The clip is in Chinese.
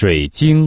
水晶。